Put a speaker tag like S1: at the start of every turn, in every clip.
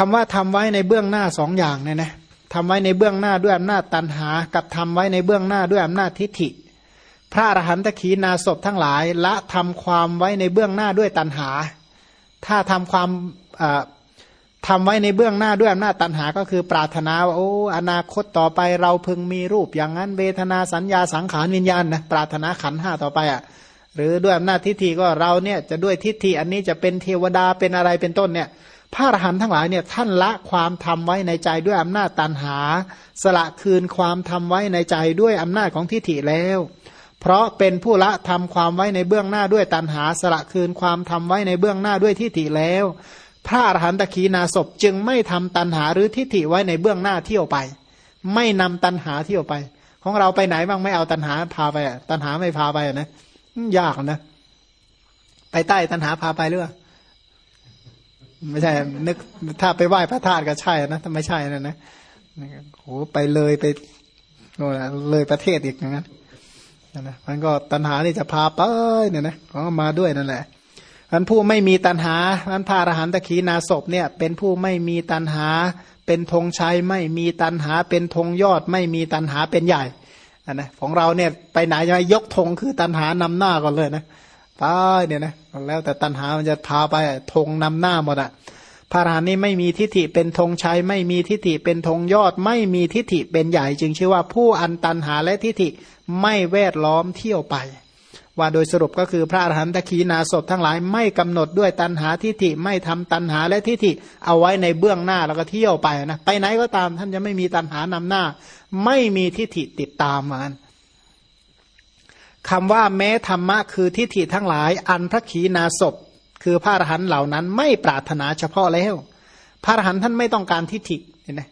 S1: คำว่าทำไว้ในเบื้องหน้าสองอย่างเนี่ยนะทำไว้ในเบื้องหน้าด้วยอำนาจตันหา กับทำไว้ในเบื้องหน้าด้วยอำนาจทิฏฐิ พระอรหันตขีนาศพทั้งหลายละทำความไว้ในเบื้องหน้าด้วยตันหา ถ้าทำความทำไว้ในเบื้องหน้าด้วยอำนาจตันหาก็คือปรารถนาว่าโอ้อนาคตต่อไปเราพึงมีรูปอย่างนั้นเวทนาสัญญาสังขารวิญญาณนะปรารถนาขันห้าต่อไปอะ่ะหรือด้วยอำนาจทิฏฐิก็เราเนี่ยจะด้วยทิฏฐิอันนี้จะเป็นเทวดาเป็นอะไรเป็นต้นเนี่ย พระอรหันต์ทั้งหลายเนี่ยท่านละความทำไว้ในใจด้วยอำนาจตันหา สละคืนความทำไว้ในใจด้วยอำนาจของทิฏฐิแล้ว เพราะเป็นผู้ละทำความไว้ในเบื้องหน้าด้วยตันหา สละคืนความทำไว้ในเบื้องหน้าด้วยทิฏฐิแล้ว พระอรหันตขีนาศพจึงไม่ทำตันหาหรือทิฏฐิไว้ในเบื้องหน้าเที่ยวไป ไม่นำตันหาเที่ยวไป ของเราไปไหนบ้างไม่เอาตันหาพาไปตันหาไม่พาไปนะยากนะไปใต้ตันหาพาไปหรือเปล่า ไม่ใช่นึกถ้าไปไหว้พระธาตุก็ใช่นะถ้าไม่ใช่นะนะโอ้ไปเลยไปโน่นเลยประเทศอีกอย่างนั้นนะมันก็ตัณหานี่จะพาไปเนี่ยนะก็มาด้วยนั่นแหละอันผู้ไม่มีตัณหาอันพาอรหันตขีนาศพเนี่ย เป็นผู้ไม่มีตัณหา เป็นธงชัยไม่มีตัณหา เป็นธงยอด ไม่มีตัณหาเป็นใหญ่อันนะของเราเนี่ยไปไหนจะยกธงคือตัณหานำหน้าก่อนเลยนะ ไปเนี่ยนะแล้วแต่ตัณหามันจะพาไปธงนำหน้าหมดอะพระอรหันต์นี้ไม่มีทิฏฐิเป็นธงชัยไม่มีทิฏฐิเป็นธงยอด ไม่มีทิฏฐิเป็นใหญ่จึงชื่อว่าผู้อันตันหาและทิฏฐิไม่แวดล้อมเที่ยวไป ว่าโดยสรุปก็คือพระอรหันตขีนาศพทั้งหลายไม่กำหนดด้วยตันหาทิฏฐิไม่ทำตันหาและทิฏฐิเอาไว้ในเบื้องหน้าแล้วก็เที่ยวไปนะไปไหนก็ตามท่านจะไม่มีตันหานำหน้า ไม่มีทิฏฐิติดตามมัน คำว่าแม้ธรรมะคือทิฏฐิทั้งหลาย อันพระขีนาศพคือพระอรหันต์เหล่านั้น ไม่ปรารถนาเฉพาะแล้ว พระอรหันต์ท่านไม่ต้องการทิฏฐิเห็นไหม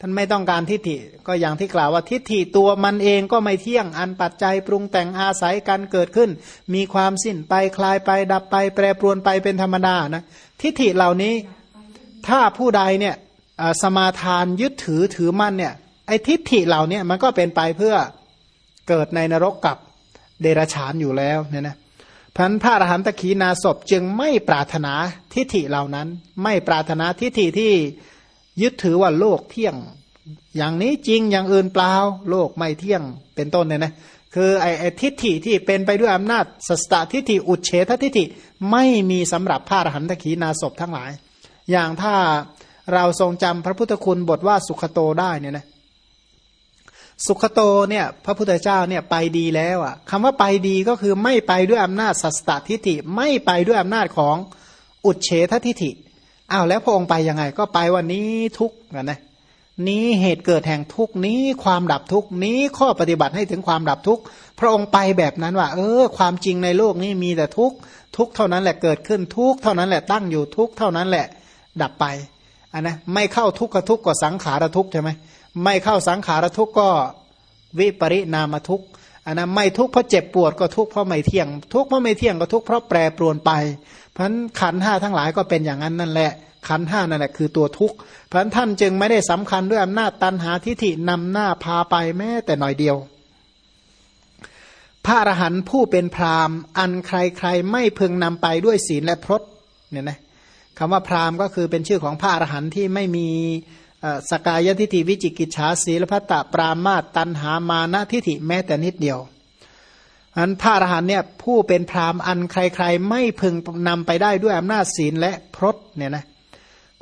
S1: ท่านไม่ต้องการทิฏฐิก็อย่างที่กล่าวว่าทิฏฐิตัวมันเองก็ไม่เที่ยงอันปัจจัยปรุงแต่งอาศัยกันเกิดขึ้น มีความสิ้นไปคลายไปดับไป แปรปรวนไปเป็นธรรมดานะทิฏฐิเหล่านี้ถ้าผู้ใดเนี่ยสมาทานยึดถือถือมั่นเนี่ยไอ้ทิฏฐิเหล่านี้มันก็เป็นไปเพื่อเกิดในนรกกับ เดรฉานอยู่แล้วเนี่ยนะพันพระอรหันตขีนาศพจึงไม่ปรารถนาทิฏฐิเหล่านั้น ไม่ปรารถนาทิฏฐิที่ยึดถือว่าโลกเที่ยง อย่างนี้จริงอย่างอื่นเปล่าโลกไม่เที่ยงเป็นต้นเนี่ยนะคือไอ้ทิฏฐิที่เป็นไปด้วยอำนาจสัสตทิฏฐิอุเฉททิฏฐิไม่มีสำหรับพระอรหันตขีนาศพทั้งหลาย อย่างถ้าเราทรงจำพระพุทธคุณบทว่าสุขโตได้เนี่ยนะ สุขโตเนี่ยพระพุทธเจ้าเนี่ยไปดีแล้วอะคำว่าไปดีก็คือไม่ไปด้วยอำนาจสัสตทิฏฐิไม่ไปด้วยอำนาจของอุดเฉททิฏฐิอ้าวแล้วพระองค์ไปยังไง ก็ไปวันนี้ทุกนะนะนี้เหตุเกิดแห่งทุกนี้ความดับทุกนี้ข้อปฏิบัติให้ถึงความดับทุกพระองค์ไปแบบนั้นว่า เออ ความจริงในโลกนี้มีแต่ทุกทุกเท่านั้นแหละเกิดขึ้นทุกเท่านั้นแหละตั้งอยู่ทุกเท่านั้นแหละดับไปอันนะไม่เข้าทุกข์กับทุกข์ก็สังขารทุกข์ใช่ไหม ไม่เข้าสังขารทุกข์ก็วิปริณามทุกข์อันนั้นไม่ทุกข์เพราะเจ็บปวดก็ทุกข์เพราะไม่เที่ยง ทุกข์เพราะไม่เที่ยงก็ทุกข์เพราะแปรปรวนไป เพราะนั้นขันห้าทั้งหลายก็เป็นอย่างนั้นนั่นแหละขันห้านั่นแหละคือตัวทุกข์เพราะนั้นท่านจึงไม่ได้สำคัญด้วยอำนาจตันหาทิฏฐินำหน้าพาไปแม้แต่หน่อยเดียว พระอรหันต์ผู้เป็นพรามอันใครๆไม่พึงนำไปด้วยศีลและพรตเนี่ยนะคำว่าพราหมณ์ก็คือเป็นชื่อของพระอรหันต์ที่ไม่มี สกายทิฏฐิวิจิกิจฉาศีลพัตตปรามาตตันหามานะทิฏฐิแม้แต่นิดเดียวอันพระอรหันเนี่ยผู้เป็นพรามอันใครๆ ไม่พึงนำไปได้ด้วยอำนาจศีลและพรตเนี่ยนะ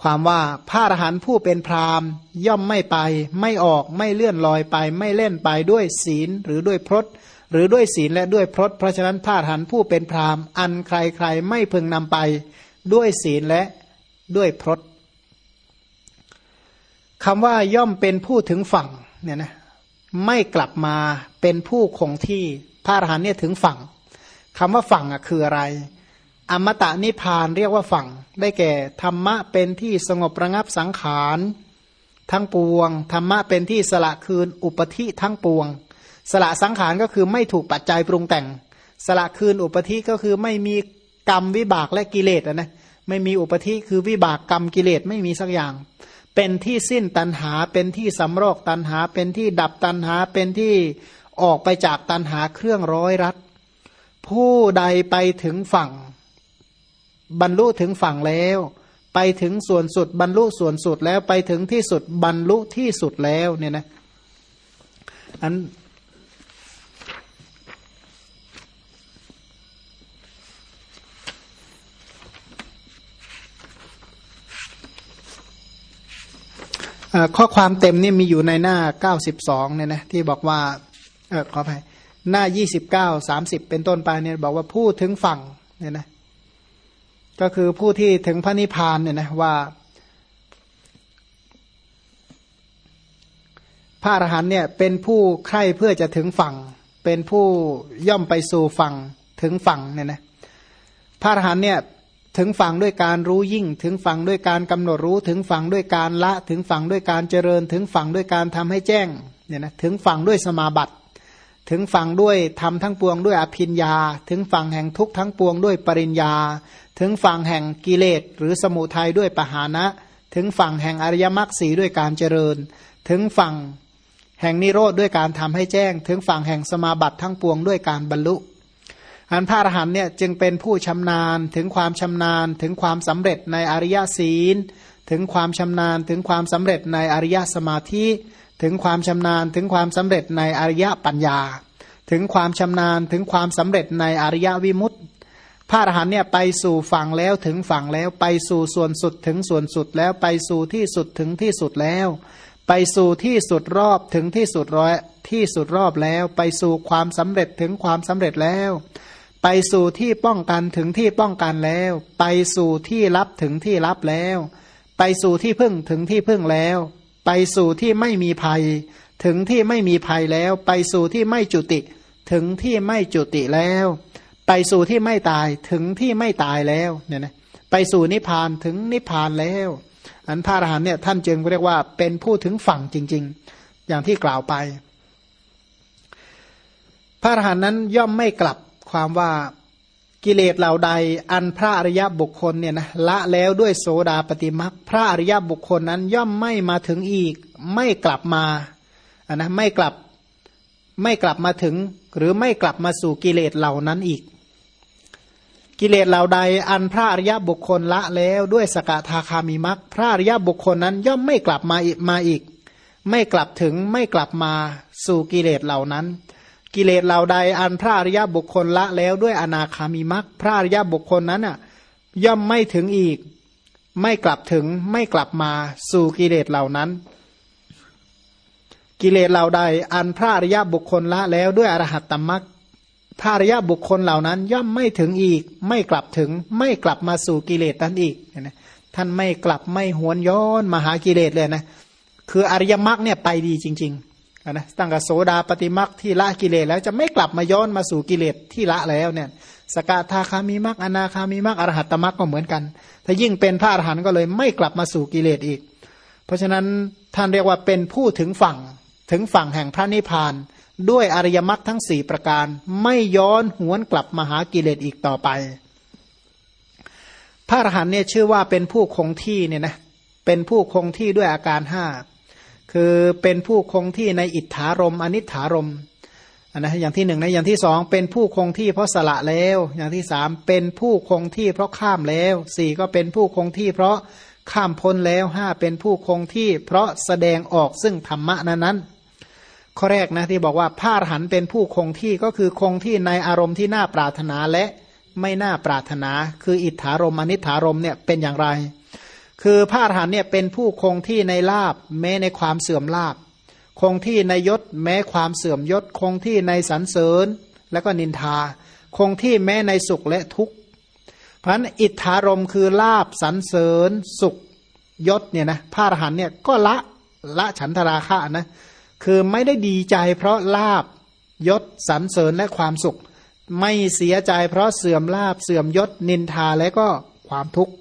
S1: ความว่าพระอรหันผู้เป็นพรามย่อมไม่ไป ไม่ออกไม่เลื่อนลอยไป ไม่เล่นไปด้วยศีลหรือด้วยพรตหรือด้วยศีลและด้วยพรตเพราะฉะนั้นพระอรหันผู้เป็นพรามอันใครๆ ไม่พึงนำไปด้วยศีลและด้วยพรต คำว่าย่อมเป็นผู้ถึงฝั่งเนี่ยนะไม่กลับมาเป็นผู้คงที่พระอรหันเนี่ยถึงฝั่งคำว่าฝั่งอะคืออะไร อมตะนิพานเรียกว่าฝั่ง ได้แก่ธรรมะเป็นที่สงบระงับสังขาร ทั้งปวงธรรมะเป็นที่สละคืนอุปธิทั้งปวง สละสังขารก็คือไม่ถูกปัจจัยปรุงแต่ง สละคืนอุปธิก็คือไม่มีกรรมวิบากและกิเลสนะไม่มีอุปธิคือวิบากกรรมกิเลสไม่มีสักอย่าง เป็นที่สิ้นตันหา เป็นที่สำรอกตันหา เป็นที่ดับตันหา เป็นที่ออกไปจากตันหาเครื่องร้อยรัด ผู้ใดไปถึงฝั่ง บรรลุถึงฝั่งแล้ว ไปถึงส่วนสุดบรรลุส่วนสุดแล้วไปถึงที่สุดบรรลุที่สุดแล้วเนี่ยนะอัน ข้อความเต็มนี่มีอยู่ในหน้า 92เนี่ยนะที่บอกว่าเออขออภัยหน้า 29 30 เป็นต้นไปเนี่ยบอกว่าพูดถึงฝั่งเนี่ยนะก็คือผู้ที่ถึงพระนิพพานเนี่ยนะว่า พระอรหันเนี่ยเป็นผู้ใคร่เพื่อจะถึงฝั่ง เป็นผู้ย่อมไปสู่ฝั่งถึงฝั่งเนี่ยนะพระอรหันเนี่ย ถึงฝั่งด้วยการรู้ยิ่ง ถึงฝั่งด้วยการกำหนดรู้ ถึงฝั่งด้วยการละ ถึงฝั่งด้วยการเจริญ ถึงฝั่งด้วยการทำให้แจ้งเนี่ยนะถึงฝั่งด้วยสมาบัติถึงฝั่งด้วยทำทั้งปวงด้วยอภิญญาถึงฝั่งแห่งทุกทั้งปวงด้วยปริญญา ถึงฝั่งแห่งกิเลส หรือสมุทัยด้วยปหานะ ถึงฝั่งแห่งอริยมรรคสีด้วยการเจริญ ถึงฝั่งแห่งนิโรธด้วยการทำให้แจ้ง ถึงฝั่งแห่งสมาบัติทั้งปวงด้วยการบรรลุ อันพระอรหันเนี่ยจึงเป็นผู้ชำนาญถึงความชำนาญถึงความสำเร็จในอริยศีล ถึงความชำนาญถึงความสำเร็จในอริยสมาธิ ถึงความชำนาญถึงความสำเร็จในอริยปัญญา ถึงความชำนาญถึงความสำเร็จในอริยวิมุตติพระอรหันเนี่ยไปสู่ฝั่งแล้วถึงฝั่งแล้วไปสู่ส่วนสุดถึงส่วนสุดแล้วไปสู่ที่สุดถึงที่สุดแล้ว ไปสู่ที่สุดรอบถึงที่สุดร้อยที่สุดรอบแล้ว ไปสู่ความสำเร็จถึงความสำเร็จแล้ว ไปสู่ที่ป้องกันถึงที่ป้องกันแล้ว ไปสู่ที่รับถึงที่รับแล้ว ไปสู่ที่พึ่งถึงที่พึ่งแล้ว ไปสู่ที่ไม่มีภัย ถึงที่ไม่มีภัยแล้ว ไปสู่ที่ไม่จุติ ถึงที่ไม่จุติแล้ว ไปสู่ที่ไม่ตายถึงที่ไม่ตายแล้วเนี่ยนะไปสู่นิพพานถึงนิพพานแล้ว อันพระอรหันต์เนี่ยท่านจึงเรียกว่าเป็นผู้ถึงฝั่งจริง ๆ อย่างที่กล่าวไป พระอรหันต์นั้นย่อมไม่กลับ ความว่ากิเลสเหล่าใด อันพระอริยบุคคลเนี่ยนะละแล้วด้วยโสดาปฏิมักพระอริยบุคคลนั้นย่อมไม่มาถึงอีก ไม่กลับมาอะนะไม่กลับไม่กลับมาถึง หรือไม่กลับมาสู่กิเลสเหล่านั้นอีก กิเลสเหล่าใด อันพระอริยบุคคลละแล้วด้วยสกทาคามิมักพระอริยบุคคลนั้นย่อมไม่กลับมาอีกมาอีก ไม่กลับถึงไม่กลับมาสู่กิเลสเหล่านั้น กิเลสเหล่าใดอันพระอริยบุคคลละแล้วด้วยอนาคามิมักพระอริยบุคคลนั้นอะย่อมไม่ถึงอีก ไม่กลับถึงไม่กลับมาสู่กิเลสเหล่านั้น กิเลสเหล่าใด อันพระอริยบุคคลละแล้วด้วยอรหัตตมักพระอริยบุคคลเหล่านั้น ย่อมไม่ถึงอีก ไม่กลับถึง ไม่กลับมาสู่กิเลสนั้นอีกนะท่านไม่กลับไม่หวนย้อนมาหากิเลสเลยนะ คืออริยมรรคเนี่ยไปดีจริง ๆ นะตั้งแต่โสดาปฏิมักที่ละกิเลสแล้วจะไม่กลับมาย้อนมาสู่กิเลสที่ละแล้วเนี่ยสกทาคามีมักอนาคามีมักอรหัตตมักก็เหมือนกัน ถ้ายิ่งเป็นพระอรหันต์ก็เลยไม่กลับมาสู่กิเลสอีก เพราะฉะนั้นท่านเรียกว่าเป็นผู้ถึงฝั่งถึงฝั่งแห่งพระนิพพาน ด้วยอริยมรรคทั้งสี่ประการ ไม่ย้อนหวนกลับมาหากิเลสอีกต่อไป พระอรหันต์เนี่ยชื่อว่าเป็นผู้คงที่เนี่ยนะเป็นผู้คงที่ด้วยอาการห้า คือเป็นผู้คงที่ในอิทธารมอนิถารมอันนะอย่างที่หนึ่งนะอย่างที่สองเป็นผู้คงที่เพราะสละแล้ว อย่างที่สามเป็นผู้คงที่เพราะข้ามแล้วสี่ก็เป็นผู้คงที่เพราะข้ามพ้นแล้วห้าเป็นผู้คงที่เพราะแสดงออกซึ่งธรรมะนั้นนั้นข้อแรกนะที่บอกว่าพาหันเป็นผู้คงที่ก็คือคงที่ในอารมณ์ที่น่าปรารถนาและไม่น่าปรารถนา คืออิทธารมอนิถารมเนี่ยเป็นอย่างไร คือพระอรหันเนี่ยเป็นผู้คงที่ในลาบแม้ในความเสื่อมลาบ คงที่ในยศแม้ความเสื่อมยศ คงที่ในสรรเสริญแล้วก็นินทา คงที่แม้ในสุขและทุกข์เพราะนั้นอิทธารมคือลาบสรรเสริญ สุขยศเนี่ยนะพระอรหันเนี่ยก็ละละฉันทราคะนะคือไม่ได้ดีใจเพราะลาบยศสรรเสริญและความสุข ไม่เสียใจเพราะเสื่อมลาบเสื่อมยศนินทาและก็ความทุกข์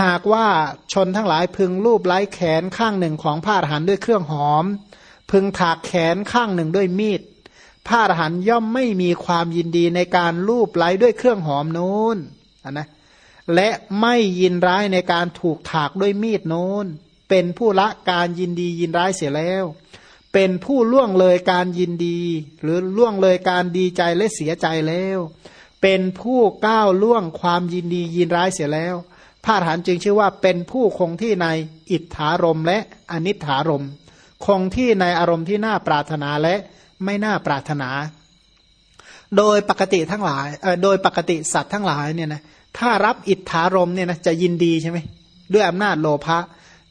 S1: หากว่าชนทั้งหลายพึงรูปไล้แขนข้างหนึ่งของผ้าอรหันด้วยเครื่องหอม พึงถากแขนข้างหนึ่งด้วยมีดผ้าอรหันย่อมไม่มีความยินดีในการรูปไล้ด้วยเครื่องหอมนู้นนะและไม่ยินร้ายในการถูกถากด้วยมีดโน้นเป็นผู้ละการยินดียินร้ายเสียแล้ว เป็นผู้ล่วงเลยการยินดี หรือล่วงเลยการดีใจและเสียใจแล้ว เป็นผู้ก้าวล่วงความยินดียินร้ายเสียแล้ว พระอรหันต์จึงชื่อว่าเป็นผู้คงที่ในอิทธารมและอนิถารม คงที่ในอารมณ์ที่น่าปรารถนาและไม่น่าปรารถนา โดยปกติทั้งหลายโดยปกติสัตว์ทั้งหลายเนี่ยนะถ้ารับอิทธารมเนี่ยนะจะยินดีใช่ไหมด้วยอำนาจโลภะ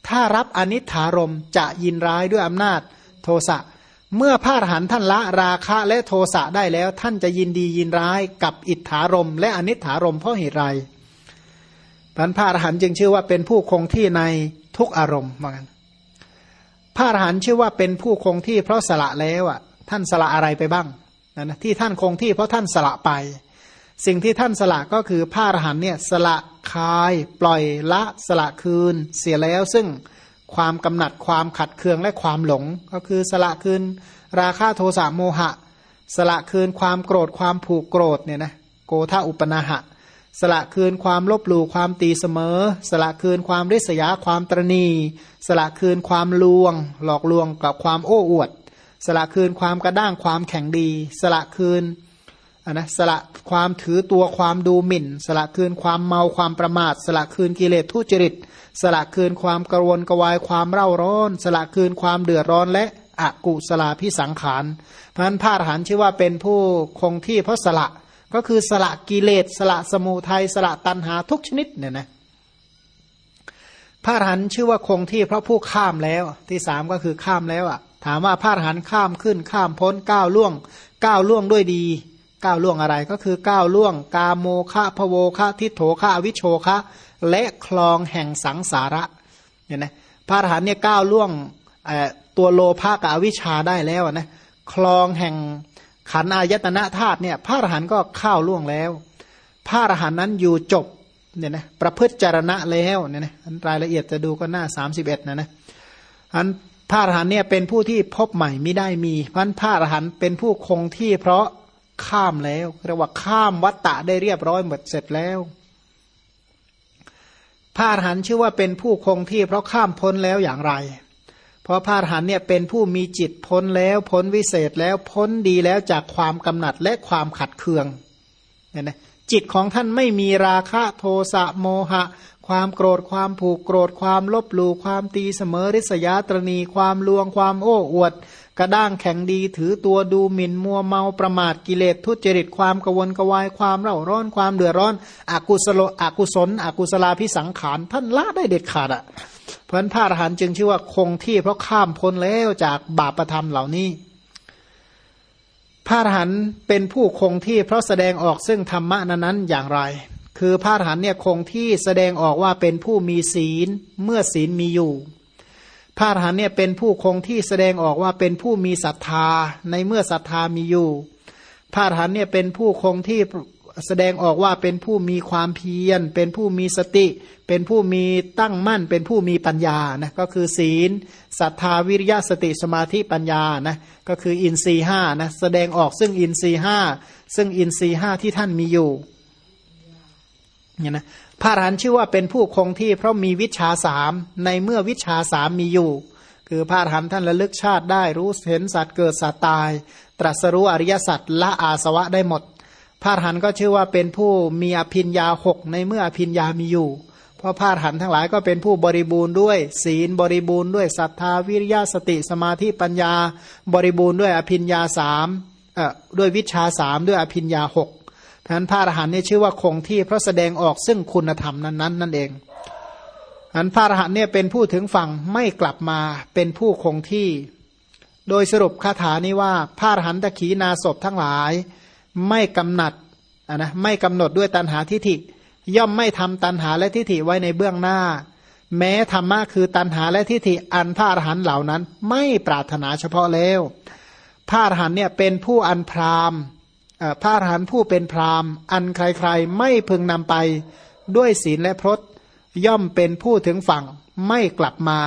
S1: ถ้ารับอนิถารมจะยินร้ายด้วยอำนาจโทสะเมื่อพระอรหันต์ท่านละราคะและโทสะได้แล้ว ท่านจะยินดียินร้ายกับอิทธารมและอนิถารมเพราะเหตุไร พันพระอรหันต์จึงชื่อว่าเป็นผู้คงที่ในทุกอารมณ์เหมือนกันพระอรหันต์ชื่อว่าเป็นผู้คงที่เพราะสละแล้วอะ ท่านสละอะไรไปบ้างนะนะที่ท่านคงที่เพราะท่านสละไป สิ่งที่ท่านสละก็คือพระอรหันต์เนี่ยสละคาย ปล่อยละสละคืน เสียแล้วซึ่งความกำหนัดความขัดเคืองและความหลง ก็คือสละคืน ราคะโทสะโมหะ สละคืนความโกรธความผูกโกรธเนี่ยนะโกธาอุปนาหะ สละคืนความลบหลู่ความตีเสมอ สละคืนความริษยาความตรณีสละคืนความลวง หลอกลวงกับความโอ้อวด สละคืนความกระด้างความแข็งดี สละคืนนะสละความถือตัวความดูหมิ่น สละคืนความเมาความประมาท สละคืนกิเลสทุจริต สละคืนความกระวนกระวายความเร่าร้อน สละคืนความเดือดร้อนและอกุสลาพิสังขารเพราะนั้นพระอรหันต์ชื่อว่าเป็นผู้คงที่เพราะสละ ก็คือสละกิเลสสละสมุทัยสละตัณหาทุกชนิดเนี่ยนะพระอรหันต์ชื่อว่าคงที่เพราะผู้ข้ามแล้ว ที่สามก็คือข้ามแล้วอะ ถามว่าพระอรหันต์ข้ามขึ้นข้ามพ้นก้าวล่วงก้าวล่วงด้วยดีก้าวล่วงอะไรก็คือก้าวล่วง กาโมฆะพโวฆะทิโถฆะวิโชฆะและคลองแห่งสังสาระเนี่ยนะพระอรหันต์เนี่ยก้าวล่วงตัวโลภะกับอวิชชาได้แล้วนะคลองแห่ง ขันอายตนะธาตุเนี่ยพระอรหันต์ก็ข้าวล่วงแล้ว พระอรหันต์นั้นอยู่จบเนี่ยนะประพฤติจารณะแล้วเนี่ยนะรายละเอียดจะดูก็หน้าสามสิบเอ็ดนะนะอันพระอรหันต์เนี่ยเป็นผู้ที่พบใหม่ไม่ได้มีพันพระอรหันต์เป็นผู้คงที่เพราะข้ามแล้วเรียกว่าข้ามวัตตะได้เรียบร้อยหมดเสร็จแล้วพระอรหันต์ชื่อว่าเป็นผู้คงที่เพราะข้ามพ้นแล้วอย่างไร เพราะพระอรหันเนี่ยเป็นผู้มีจิตพ้นแล้วพ้นวิเศษแล้วพ้นดีแล้วจากความกำหนัดและความขัดเคืองเนี่ยนะจิตของท่านไม่มีราคะโทสะโมหะ ความโกรธความผูกโกรธความลบหลู่ความตีเสมอริษยาตรณีความลวงความโอ้อวด กระด้างแข็งดีถือตัวดูหมิ่นมัวเมาประมาทกิเลสทุจริตความกวนกวายความเร่าร้อนความเดือดร้อนอกุศลอกุศล อกุศลาพิสังขารท่านละได้เด็ดขาดอะ เพราะนั้นพระอรหันต์จึงชื่อว่าคงที่เพราะข้ามพ้นแล้วจากบาปธรรมเหล่านี้ พระอรหันต์เป็นผู้คงที่เพราะแสดงออกซึ่งธรรมะนั้นๆอย่างไร คือพระอรหันต์เนี่ยคงที่แสดงออกว่าเป็นผู้มีศีลเมื่อศีลมีอยู่ พระอรหันต์เนี่ยเป็นผู้คงที่แสดงออกว่าเป็นผู้มีศรัทธาในเมื่อศรัทธามีอยู่ พระอรหันต์เนี่ยเป็นผู้คงที่ แสดงออกว่าเป็นผู้มีความเพียร เป็นผู้มีสติ เป็นผู้มีตั้งมั่น เป็นผู้มีปัญญานะก็คือศีลศรัทธาวิริยะสติสมาธิปัญญานะก็คืออินทรีห้านะแสดงออกซึ่งอินทรีห้าซึ่งอินทรีห้าที่ท่านมีอยู่เนี่ยนะพระอรหันต์ชื่อว่าเป็นผู้คงที่เพราะมีวิชาสามในเมื่อวิชาสามมีอยู่ คือพระอรหันต์ท่านระลึกชาติได้รู้เห็นสัตว์เกิดสัตว์ตาย ตรัสรู้อริยสัจละอาสวะได้หมด พระอรหันต์ก็ชื่อว่าเป็นผู้มีอภินยาหกในเมื่ออภินยามีอยู่ เพราะพระอรหันต์ทั้งหลายก็เป็นผู้บริบูรณ์ด้วย ศีลบริบูรณ์ด้วยศรัทธาวิริยะสติสมาธิปัญญา บริบูรณ์ด้วยอภินยาสามเอ่อด้วยวิชาสามด้วยอภินยาหกพานพระอรหันต์นี่ชื่อว่าคงที่เพราะแสดงออกซึ่งคุณธรรมนั้นๆนั่นเองอันพระอรหันต์เนี่ยเป็นผู้ถึงฝั่งไม่กลับมาเป็นผู้คงที่ โดยสรุปคาถานี้ว่าพระอรหันตขีนาศพทั้งหลาย ไม่กำหนัดนะไม่กำหนดด้วยตันหาทิฐิ ย่อมไม่ทำตันหาและทิฐิไว้ในเบื้องหน้า แม้ธรรมะคือตันหาและทิฐิอันพระอรหันต์เหล่านั้น ไม่ปรารถนาเฉพาะแล้วพระอรหันต์เนี่ยเป็นผู้อันพรามพระอรหันต์ผู้เป็นพรามอันใครๆ ไม่พึงนำไปด้วยศีลและพรตย่อมเป็นผู้ถึงฝั่งไม่กลับมา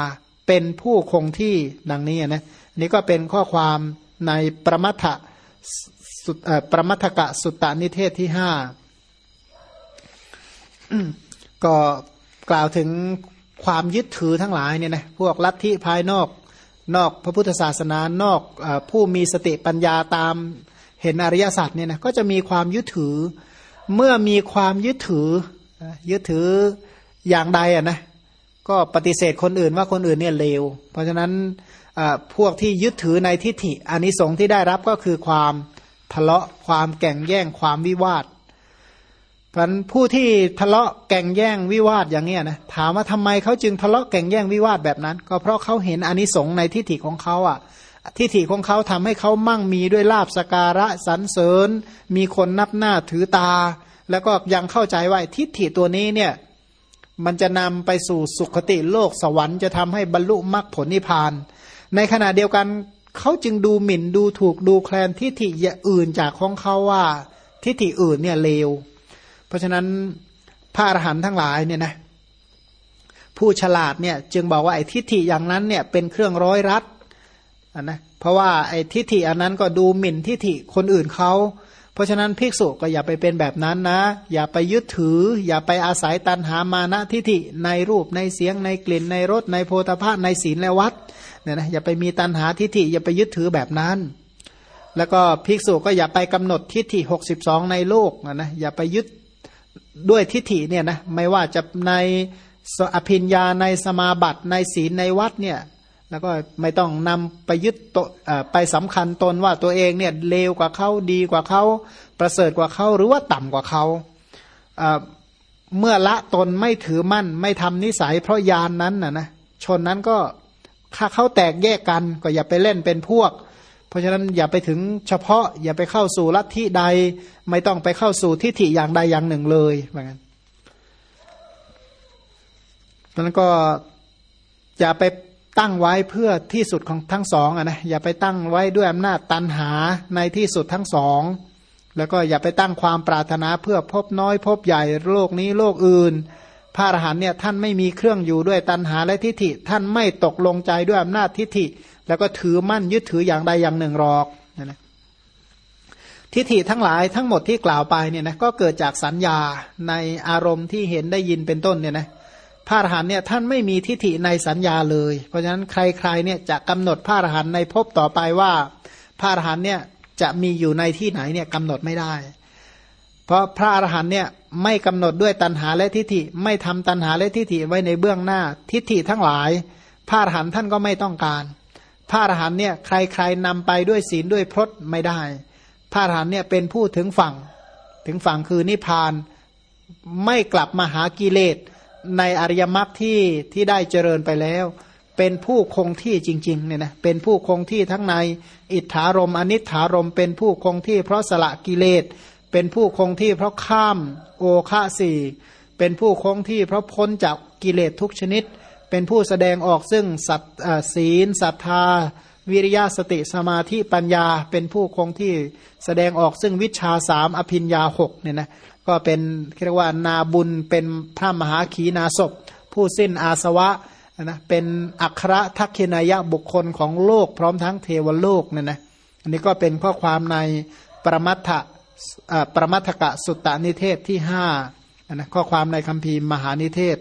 S1: เป็นผู้คงที่ดังนี้นะนี่ก็เป็นข้อความในประมัทะประมัทกะสุตตานิเทศที่ห้าก็กล่าวถึงความยึดถือทั้งหลายเนี่ยนะพวกลัทธิภายนอกนอกพระพุทธศาสนานอกอผู้มีสติปัญญาตามเห็นอริยสัจเนี่ยนะก็จะมีความยึดถือ เมื่อมีความยึดถือยึดถืออย่างใดอะนะก็ปฏิเสธคนอื่นว่าคนอื่นเนี่ยเลวเพราะฉะนั้นพวกที่ยึดถือในทิฏฐิอานิสงส์ที่ได้รับก็คือความ ทะเลาะความแก่งแย่งความวิวาทเพราะผู้ที่ทะเลาะแก่งแย่งวิวาทอย่างเนี้ยนะถามว่าทำไมเขาจึงทะเลาะแก่งแย่งวิวาทแบบนั้น ก็เพราะเขาเห็นอานิสงส์ในทิฏฐิของเขาอะทิฏฐิของเขาทำให้เขามั่งมีด้วยลาบสการะสรรเสริญ มีคนนับหน้าถือตา แล้วก็ยังเข้าใจว่าทิฏฐิตัวนี้เนี่ยมันจะนำไปสู่สุคติโลกสวรรค์จะทำให้บรรลุมรรคผลนิพพาน ในขณะเดียวกัน เขาจึงดูหมิ่นดูถูกดูแคลนทิฏฐิอื่นจากของเขาว่าทิฏฐิอื่นเนี่ยเลว เพราะฉะนั้นพระอรหันต์ทั้งหลายเนี่ยนะผู้ฉลาดเนี่ยจึงบอกว่าไอ้ทิฏฐิอย่างนั้นเนี่ยเป็นเครื่องร้อยรัดนะเพราะว่าไอ้ทิฏฐิอันนั้นก็ดูหมิ่นทิฏฐิคนอื่นเขาเพราะฉะนั้นภิกษุก็อย่าไปเป็นแบบนั้นนะ อย่าไปยึดถือ อย่าไปอาศัยตันหามานะทิฏฐิในรูปในเสียงในกลิ่นในรสในโพธาภาในศีลและวัด เนี่ยนะอย่าไปมีตันหาทิฏฐิอย่าไปยึดถือแบบนั้น แล้วก็ภิกษุก็อย่าไปกำหนดทิฏฐิหกสิบสองในโลกนะนะอย่าไปยึดด้วยทิฏฐิเนี่ยนะไม่ว่าจะในอภิญญาในสมาบัติในศีลในวัดเนี่ยแล้วก็ไม่ต้องนำไปยึดตไปสำคัญตนว่าตัวเองเนี่ยเลวกว่าเขาดีกว่าเขาประเสริฐกว่าเขาหรือว่าต่ำกว่าเขาเมื่อละตนไม่ถือมั่น ไม่ทำนิสัยเพราะยานนั้นนะนะชนนั้นก็ ถ้าเขาแตกแยกกันก็อย่าไปเล่นเป็นพวก เพราะฉะนั้นอย่าไปถึงเฉพาะ อย่าไปเข้าสู่ลัทธิใด ไม่ต้องไปเข้าสู่ทิฏฐิอย่างใดอย่างหนึ่งเลยเหมือนกันแล้วก็อย่าไปตั้งไว้เพื่อที่สุดของทั้งสองอะนะอย่าไปตั้งไว้ด้วยอำนาจตันหาในที่สุดทั้งสอง แล้วก็อย่าไปตั้งความปรารถนาเพื่อพบน้อยพบใหญ่โลกนี้โลกอื่น ระอรหันเนี่ยท่านไม่มีเครื่องอยู่ด้วยตันหาและทิฏฐิ ท่านไม่ตกลงใจด้วยอำนาจทิฏฐิ แล้วก็ถือมั่นยึดถืออย่างใดอย่างหนึ่งหรอกนะนะทิฏฐิทั้งหลายทั้งหมดที่กล่าวไปเนี่ยนะก็เกิดจากสัญญาในอารมณ์ที่เห็นได้ยินเป็นต้นเนี่ยนะพระอรหันเนี่ยท่านไม่มีทิฏฐิในสัญญาเลย เพราะฉะนั้นใครๆเนี่ยจะกำหนดพระอรหันในภพต่อไปว่าพระอรหันเนี่ยจะมีอยู่ในที่ไหนเนี่ยกำหนดไม่ได้ เพราะพระอรหันเนี่ย ไม่กำหนดด้วยตัณหาและทิฏฐิ ไม่ทำตัณหาและทิฏฐิไว้ในเบื้องหน้า ทิฏฐิทั้งหลาย พระอรหันท่านก็ไม่ต้องการ พระอรหันเนี่ยใครๆนำไปด้วยศีลด้วยพรตไม่ได้ พระอรหันเนี่ยเป็นผู้ถึงฝั่ง ถึงฝั่งคือนิพพานไม่กลับมาหากิเลสในอริยมรรคที่ที่ได้เจริญไปแล้ว เป็นผู้คงที่จริงๆเนี่ยนะเป็นผู้คงที่ทั้งใน อิทธารมอนิถารมเป็นผู้คงที่เพราะสละกิเลส เป็นผู้คงที่เพราะข้ามโอคาสี่เป็นผู้คงที่เพราะพ้นจากกิเลสทุกชนิด เป็นผู้แสดงออกซึ่งสัตศีลศรัทธา วิริยะสติสมาธิปัญญา เป็นผู้คงที่แสดงออกซึ่งวิชาสามอภิญญาหกเนี่ยนะก็เป็นเรียกว่านาบุญเป็นพระมหาขีนาศพ ผู้สิ้นอาสวะนะเป็นอัครทักขินายะบุคคลของโลกพร้อมทั้งเทวโลกเนี่ยนะอันนี้ก็เป็นข้อความในปรมัตถ ประมัทกะสุตตานิเทศที่ห้านะข้อความในคัมภีร์มหานิเทศ